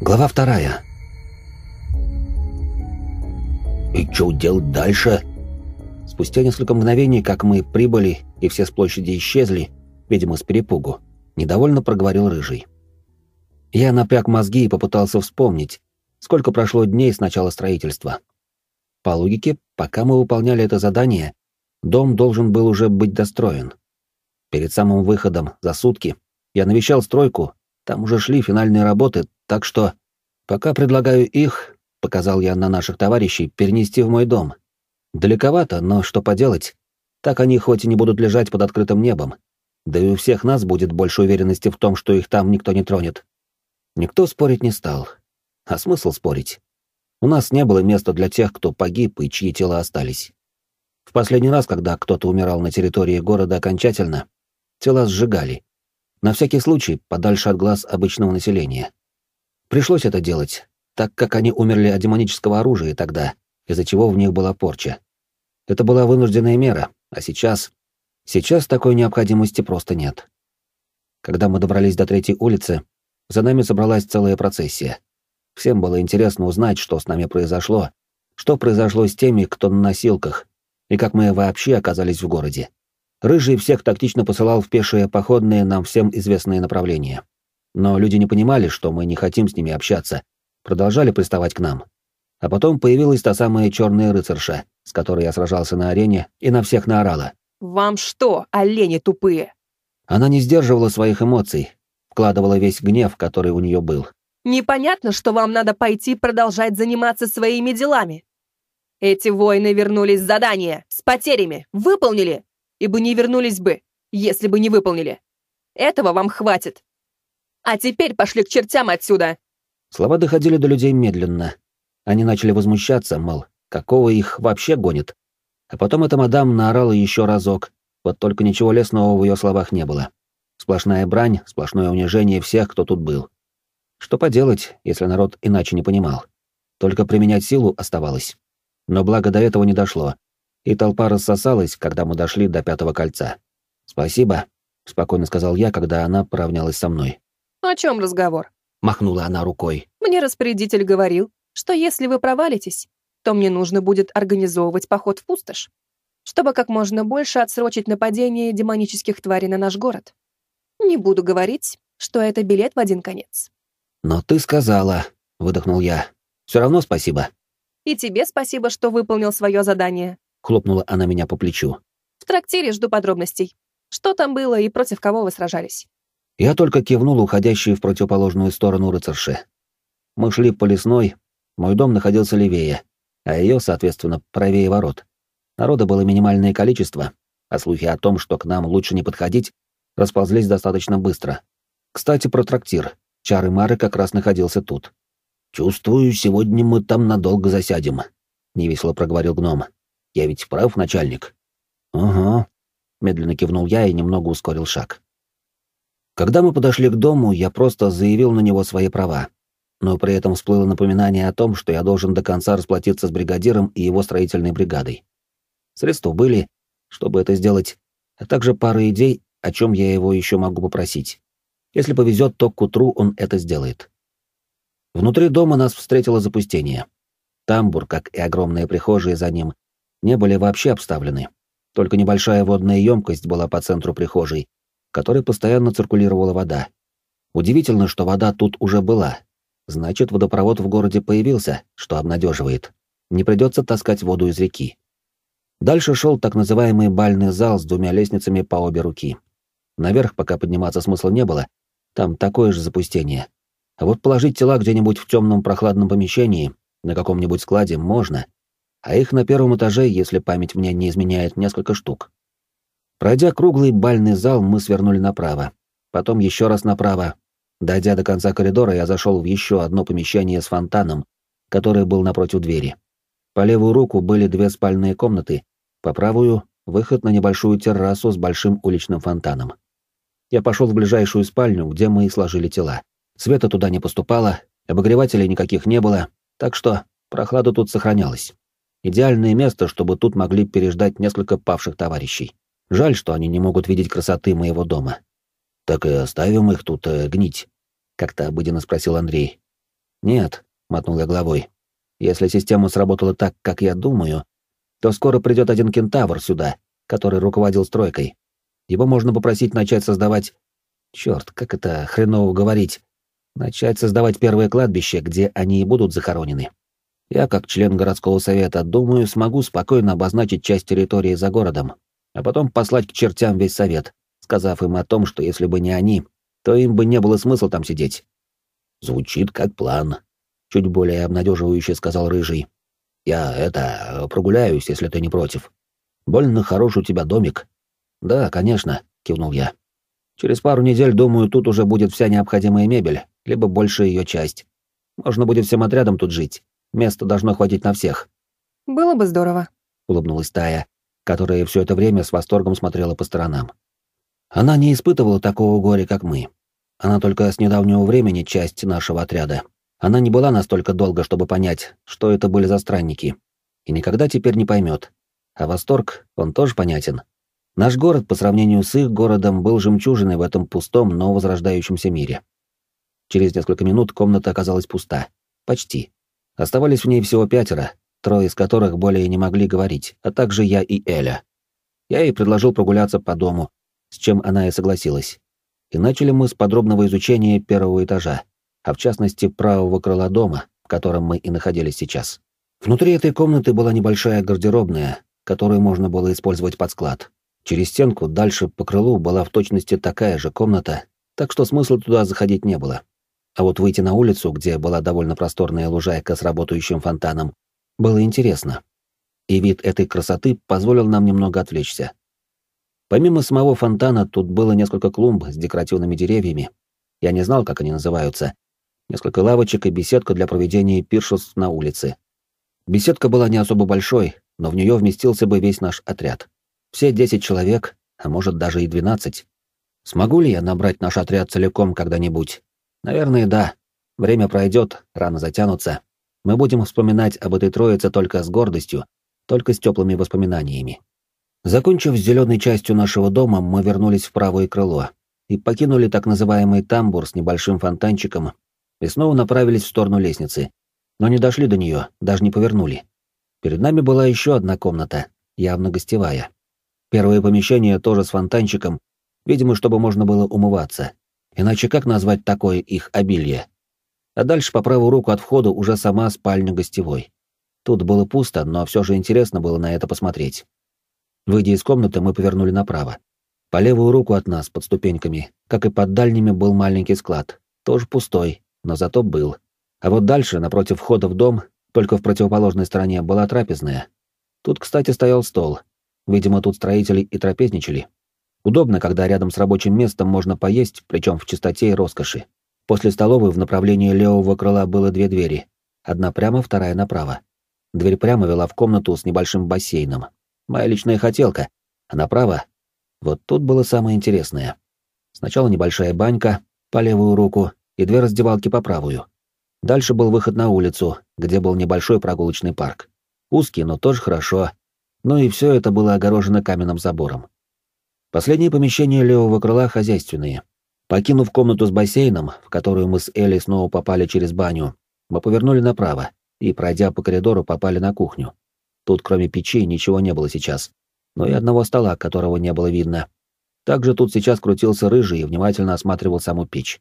Глава вторая. «И что делать дальше?» Спустя несколько мгновений, как мы прибыли и все с площади исчезли, видимо, с перепугу, недовольно проговорил Рыжий. Я напряг мозги и попытался вспомнить, сколько прошло дней с начала строительства. По логике, пока мы выполняли это задание, дом должен был уже быть достроен. Перед самым выходом, за сутки, я навещал стройку, там уже шли финальные работы, так что... Пока предлагаю их, — показал я на наших товарищей, — перенести в мой дом. Далековато, но что поделать? Так они хоть и не будут лежать под открытым небом. Да и у всех нас будет больше уверенности в том, что их там никто не тронет. Никто спорить не стал. А смысл спорить? У нас не было места для тех, кто погиб и чьи тела остались. В последний раз, когда кто-то умирал на территории города окончательно, тела сжигали. На всякий случай, подальше от глаз обычного населения. Пришлось это делать, так как они умерли от демонического оружия тогда, из-за чего в них была порча. Это была вынужденная мера, а сейчас... Сейчас такой необходимости просто нет. Когда мы добрались до третьей улицы, за нами собралась целая процессия. Всем было интересно узнать, что с нами произошло, что произошло с теми, кто на носилках, и как мы вообще оказались в городе. Рыжий всех тактично посылал в пешие походные нам всем известные направления. Но люди не понимали, что мы не хотим с ними общаться, продолжали приставать к нам. А потом появилась та самая черная рыцарша, с которой я сражался на арене и на всех наорала. «Вам что, олени тупые?» Она не сдерживала своих эмоций, вкладывала весь гнев, который у нее был. «Непонятно, что вам надо пойти продолжать заниматься своими делами. Эти воины вернулись с задания, с потерями, выполнили, ибо не вернулись бы, если бы не выполнили. Этого вам хватит. А теперь пошли к чертям отсюда!» Слова доходили до людей медленно. Они начали возмущаться, мол, какого их вообще гонит. А потом эта мадам наорала еще разок, вот только ничего лесного в ее словах не было. Сплошная брань, сплошное унижение всех, кто тут был. Что поделать, если народ иначе не понимал? Только применять силу оставалось. Но благо до этого не дошло, и толпа рассосалась, когда мы дошли до пятого кольца. «Спасибо», — спокойно сказал я, когда она поравнялась со мной. «О чем разговор?» — махнула она рукой. «Мне распорядитель говорил, что если вы провалитесь, то мне нужно будет организовывать поход в пустошь, чтобы как можно больше отсрочить нападение демонических тварей на наш город. Не буду говорить, что это билет в один конец». «Но ты сказала», — выдохнул я. «Все равно спасибо». «И тебе спасибо, что выполнил свое задание», — хлопнула она меня по плечу. «В трактире жду подробностей. Что там было и против кого вы сражались?» Я только кивнул уходящей в противоположную сторону рыцарши. Мы шли по лесной, мой дом находился левее, а ее, соответственно, правее ворот. Народа было минимальное количество, а слухи о том, что к нам лучше не подходить, расползлись достаточно быстро. Кстати, про трактир. Чары Мары как раз находился тут. «Чувствую, сегодня мы там надолго засядем», — невесело проговорил гном. «Я ведь прав, начальник?» «Ага», — медленно кивнул я и немного ускорил шаг. Когда мы подошли к дому, я просто заявил на него свои права. Но при этом всплыло напоминание о том, что я должен до конца расплатиться с бригадиром и его строительной бригадой. Средства были, чтобы это сделать, а также пара идей, о чем я его еще могу попросить. Если повезет, то к утру он это сделает. Внутри дома нас встретило запустение. Тамбур, как и огромные прихожие за ним, не были вообще обставлены. Только небольшая водная емкость была по центру прихожей, которой постоянно циркулировала вода. Удивительно, что вода тут уже была. Значит, водопровод в городе появился, что обнадеживает. Не придется таскать воду из реки. Дальше шел так называемый бальный зал с двумя лестницами по обе руки. Наверх пока подниматься смысла не было, там такое же запустение. А вот положить тела где-нибудь в темном прохладном помещении, на каком-нибудь складе, можно. А их на первом этаже, если память мне не изменяет, несколько штук. Пройдя круглый бальный зал, мы свернули направо. Потом еще раз направо. Дойдя до конца коридора, я зашел в еще одно помещение с фонтаном, который был напротив двери. По левую руку были две спальные комнаты, по правую — выход на небольшую террасу с большим уличным фонтаном. Я пошел в ближайшую спальню, где мы и сложили тела. Света туда не поступало, обогревателей никаких не было, так что прохлада тут сохранялась. Идеальное место, чтобы тут могли переждать несколько павших товарищей. Жаль, что они не могут видеть красоты моего дома. Так и оставим их тут э, гнить, как-то обыденно спросил Андрей. Нет, мотнул я головой. Если система сработала так, как я думаю, то скоро придет один кентавр сюда, который руководил стройкой. Его можно попросить начать создавать... Черт, как это хреново говорить. Начать создавать первое кладбище, где они и будут захоронены. Я, как член городского совета, думаю, смогу спокойно обозначить часть территории за городом, а потом послать к чертям весь совет, сказав им о том, что если бы не они, то им бы не было смысла там сидеть. Звучит как план, чуть более обнадеживающе сказал Рыжий. Я это прогуляюсь, если ты не против. Больно хорош у тебя домик. Да, конечно, кивнул я. Через пару недель, думаю, тут уже будет вся необходимая мебель, либо большая ее часть. Можно будет всем отрядом тут жить. Места должно хватить на всех. Было бы здорово, улыбнулась Тая, которая все это время с восторгом смотрела по сторонам. Она не испытывала такого горя, как мы. Она только с недавнего времени часть нашего отряда. Она не была настолько долго, чтобы понять, что это были за странники. И никогда теперь не поймет. А восторг, он тоже понятен. Наш город, по сравнению с их городом, был жемчужиной в этом пустом, но возрождающемся мире. Через несколько минут комната оказалась пуста. Почти. Оставались в ней всего пятеро, трое из которых более не могли говорить, а также я и Эля. Я ей предложил прогуляться по дому, с чем она и согласилась. И начали мы с подробного изучения первого этажа, а в частности правого крыла дома, в котором мы и находились сейчас. Внутри этой комнаты была небольшая гардеробная, которую можно было использовать под склад. Через стенку дальше по крылу была в точности такая же комната, так что смысла туда заходить не было. А вот выйти на улицу, где была довольно просторная лужайка с работающим фонтаном, было интересно. И вид этой красоты позволил нам немного отвлечься. Помимо самого фонтана, тут было несколько клумб с декоративными деревьями. Я не знал, как они называются. Несколько лавочек и беседка для проведения пиршеств на улице. Беседка была не особо большой, но в нее вместился бы весь наш отряд. Все десять человек, а может даже и двенадцать. Смогу ли я набрать наш отряд целиком когда-нибудь? Наверное, да. Время пройдет, рано затянутся. Мы будем вспоминать об этой троице только с гордостью, только с теплыми воспоминаниями. Закончив с зеленой частью нашего дома, мы вернулись в правое крыло и покинули так называемый тамбур с небольшим фонтанчиком и снова направились в сторону лестницы, но не дошли до нее, даже не повернули. Перед нами была еще одна комната, явно гостевая. Первое помещение тоже с фонтанчиком, видимо, чтобы можно было умываться, Иначе как назвать такое их обилие? А дальше по правую руку от входа уже сама спальня гостевой. Тут было пусто, но все же интересно было на это посмотреть. Выйдя из комнаты, мы повернули направо. По левую руку от нас, под ступеньками, как и под дальними, был маленький склад. Тоже пустой, но зато был. А вот дальше, напротив входа в дом, только в противоположной стороне, была трапезная. Тут, кстати, стоял стол. Видимо, тут строители и трапезничали. Удобно, когда рядом с рабочим местом можно поесть, причем в чистоте и роскоши. После столовой в направлении левого крыла было две двери. Одна прямо, вторая направо. Дверь прямо вела в комнату с небольшим бассейном. Моя личная хотелка. А направо... Вот тут было самое интересное. Сначала небольшая банька по левую руку и две раздевалки по правую. Дальше был выход на улицу, где был небольшой прогулочный парк. Узкий, но тоже хорошо. Ну и все это было огорожено каменным забором. Последние помещения левого крыла хозяйственные. Покинув комнату с бассейном, в которую мы с Элли снова попали через баню, мы повернули направо и, пройдя по коридору, попали на кухню. Тут, кроме печи, ничего не было сейчас, но и одного стола, которого не было видно. Также тут сейчас крутился рыжий и внимательно осматривал саму печь.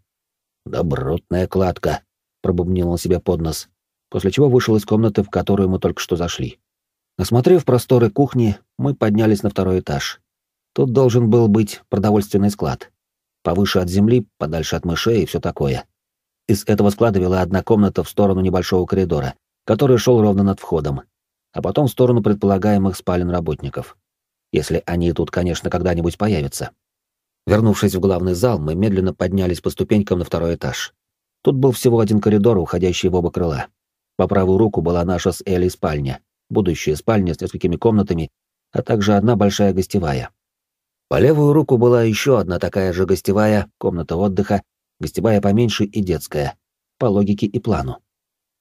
«Добротная кладка», — пробубнил он себе под нос, после чего вышел из комнаты, в которую мы только что зашли. Осмотрев просторы кухни, мы поднялись на второй этаж Тут должен был быть продовольственный склад. Повыше от земли, подальше от мышей и все такое. Из этого склада вела одна комната в сторону небольшого коридора, который шел ровно над входом, а потом в сторону предполагаемых спален работников. Если они тут, конечно, когда-нибудь появятся. Вернувшись в главный зал, мы медленно поднялись по ступенькам на второй этаж. Тут был всего один коридор, уходящий в оба крыла. По правую руку была наша с Элей спальня, будущая спальня с несколькими комнатами, а также одна большая гостевая. По левую руку была еще одна такая же гостевая, комната отдыха, гостевая поменьше и детская, по логике и плану.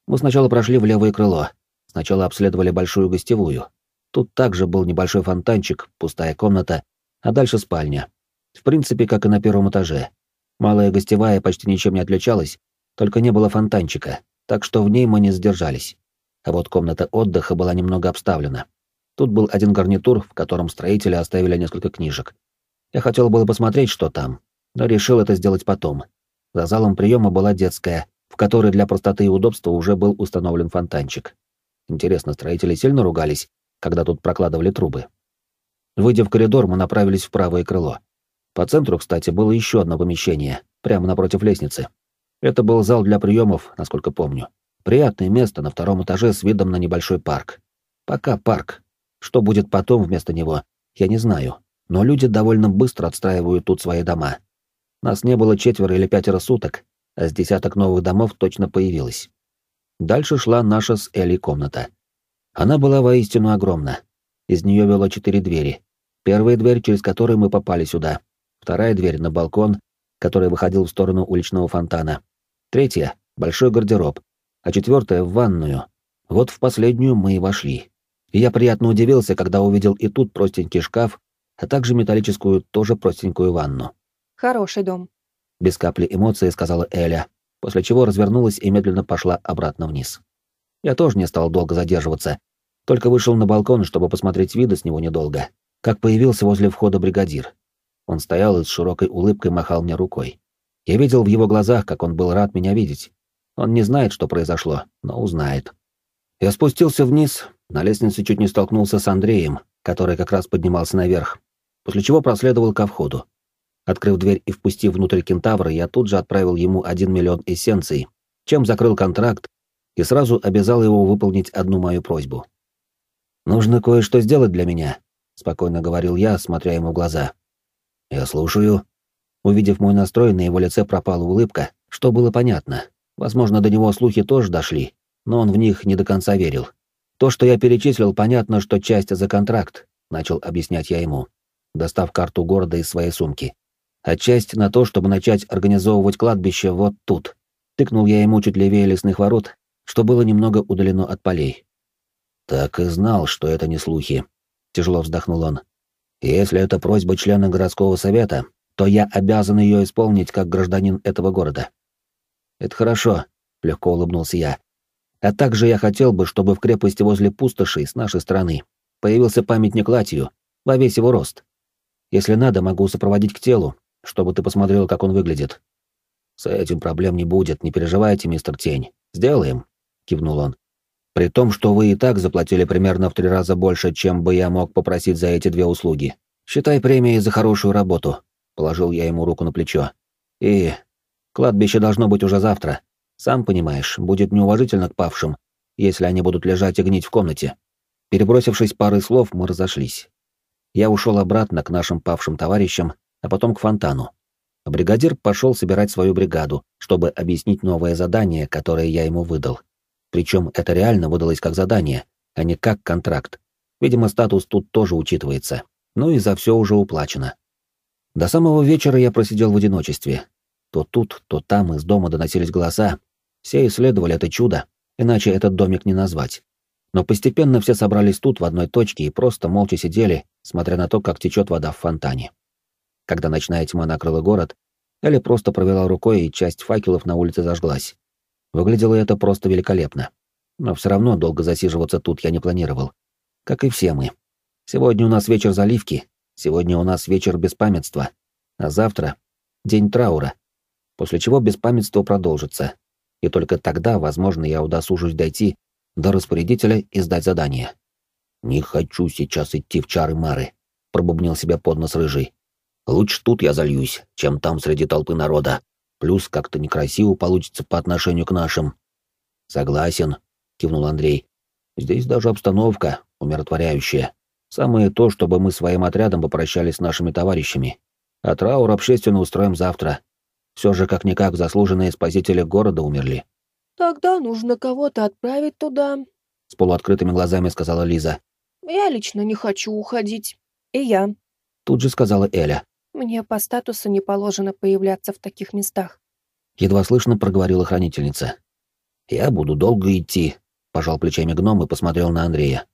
Мы сначала прошли в левое крыло, сначала обследовали большую гостевую. Тут также был небольшой фонтанчик, пустая комната, а дальше спальня. В принципе, как и на первом этаже. Малая гостевая почти ничем не отличалась, только не было фонтанчика, так что в ней мы не сдержались. А вот комната отдыха была немного обставлена. Тут был один гарнитур, в котором строители оставили несколько книжек. Я хотел было посмотреть, что там, но решил это сделать потом. За залом приема была детская, в которой для простоты и удобства уже был установлен фонтанчик. Интересно, строители сильно ругались, когда тут прокладывали трубы. Выйдя в коридор, мы направились в правое крыло. По центру, кстати, было еще одно помещение, прямо напротив лестницы. Это был зал для приемов, насколько помню. Приятное место на втором этаже с видом на небольшой парк. Пока парк. Что будет потом вместо него, я не знаю. Но люди довольно быстро отстраивают тут свои дома. Нас не было четверо или пятеро суток, а с десяток новых домов точно появилось. Дальше шла наша с Элей комната. Она была воистину огромна. Из нее вело четыре двери. Первая дверь, через которую мы попали сюда. Вторая дверь на балкон, который выходил в сторону уличного фонтана. Третья — большой гардероб. А четвертая — в ванную. Вот в последнюю мы и вошли. И я приятно удивился, когда увидел и тут простенький шкаф, а также металлическую, тоже простенькую ванну. «Хороший дом», — без капли эмоций сказала Эля, после чего развернулась и медленно пошла обратно вниз. Я тоже не стал долго задерживаться, только вышел на балкон, чтобы посмотреть виды с него недолго, как появился возле входа бригадир. Он стоял и с широкой улыбкой махал мне рукой. Я видел в его глазах, как он был рад меня видеть. Он не знает, что произошло, но узнает. Я спустился вниз, на лестнице чуть не столкнулся с Андреем, который как раз поднимался наверх, после чего проследовал ко входу. Открыв дверь и впустив внутрь кентавра, я тут же отправил ему один миллион эссенций, чем закрыл контракт и сразу обязал его выполнить одну мою просьбу. «Нужно кое-что сделать для меня», — спокойно говорил я, смотря ему в глаза. «Я слушаю». Увидев мой настрой, на его лице пропала улыбка, что было понятно. Возможно, до него слухи тоже дошли, но он в них не до конца верил. То, что я перечислил, понятно, что часть за контракт, начал объяснять я ему, достав карту города из своей сумки. А часть на то, чтобы начать организовывать кладбище вот тут. Тыкнул я ему чуть левее лесных ворот, что было немного удалено от полей. Так и знал, что это не слухи. Тяжело вздохнул он. Если это просьба члена городского совета, то я обязан ее исполнить как гражданин этого города. Это хорошо, легко улыбнулся я. А также я хотел бы, чтобы в крепости возле пустоши с нашей стороны появился памятник Латию во весь его рост. Если надо, могу сопроводить к телу, чтобы ты посмотрел, как он выглядит. С этим проблем не будет, не переживайте, мистер Тень. Сделаем, кивнул он. При том, что вы и так заплатили примерно в три раза больше, чем бы я мог попросить за эти две услуги. Считай премией за хорошую работу. Положил я ему руку на плечо. И кладбище должно быть уже завтра. Сам понимаешь, будет неуважительно к павшим, если они будут лежать и гнить в комнате. Перебросившись парой слов, мы разошлись. Я ушел обратно к нашим павшим товарищам, а потом к фонтану. бригадир пошел собирать свою бригаду, чтобы объяснить новое задание, которое я ему выдал. Причем это реально выдалось как задание, а не как контракт. Видимо, статус тут тоже учитывается. Ну и за все уже уплачено. До самого вечера я просидел в одиночестве. То тут, то там из дома доносились голоса, все исследовали это чудо, иначе этот домик не назвать. Но постепенно все собрались тут в одной точке и просто молча сидели, смотря на то, как течет вода в фонтане. Когда ночная тьма накрыла город, Эля просто провела рукой, и часть факелов на улице зажглась. Выглядело это просто великолепно. Но все равно долго засиживаться тут я не планировал. Как и все мы. Сегодня у нас вечер заливки, сегодня у нас вечер беспамятства, а завтра — день траура, после чего беспамятство продолжится, и только тогда, возможно, я удосужусь дойти до распорядителя и сдать задание. «Не хочу сейчас идти в чары-мары», — пробубнил себя под нос рыжий. «Лучше тут я зальюсь, чем там среди толпы народа. Плюс как-то некрасиво получится по отношению к нашим». «Согласен», — кивнул Андрей. «Здесь даже обстановка умиротворяющая. Самое то, чтобы мы своим отрядом попрощались с нашими товарищами. А траур общественно устроим завтра, все же, как-никак, заслуженные спасители города умерли. «Тогда нужно кого-то отправить туда», — с полуоткрытыми глазами сказала Лиза. «Я лично не хочу уходить. И я». Тут же сказала Эля. «Мне по статусу не положено появляться в таких местах». Едва слышно проговорила хранительница. «Я буду долго идти», — пожал плечами гном и посмотрел на Андрея.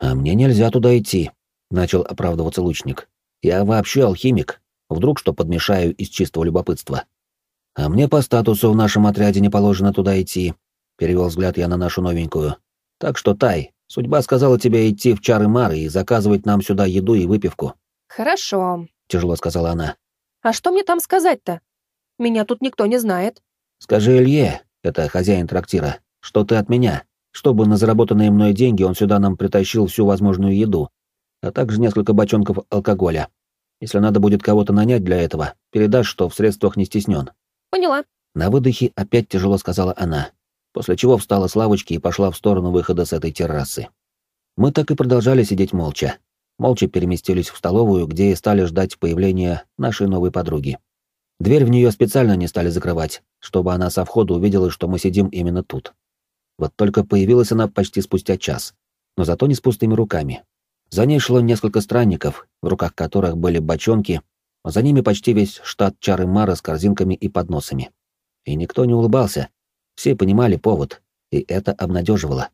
«А мне нельзя туда идти», — начал оправдываться лучник. «Я вообще алхимик. Вдруг что подмешаю из чистого любопытства». А мне по статусу в нашем отряде не положено туда идти. перевел взгляд я на нашу новенькую. Так что, Тай, судьба сказала тебе идти в чары Мары и заказывать нам сюда еду и выпивку. Хорошо, тяжело сказала она. А что мне там сказать-то? Меня тут никто не знает. Скажи Илье, это хозяин трактира, что ты от меня, чтобы на заработанные мной деньги он сюда нам притащил всю возможную еду, а также несколько бочонков алкоголя. Если надо будет кого-то нанять для этого, передашь, что в средствах не стеснен. Поняла. На выдохе опять тяжело сказала она, после чего встала с лавочки и пошла в сторону выхода с этой террасы. Мы так и продолжали сидеть молча. Молча переместились в столовую, где и стали ждать появления нашей новой подруги. Дверь в нее специально не стали закрывать, чтобы она со входа увидела, что мы сидим именно тут. Вот только появилась она почти спустя час, но зато не с пустыми руками. За ней шло несколько странников, в руках которых были бочонки, за ними почти весь штат Чары Мара с корзинками и подносами. И никто не улыбался, все понимали повод, и это обнадеживало.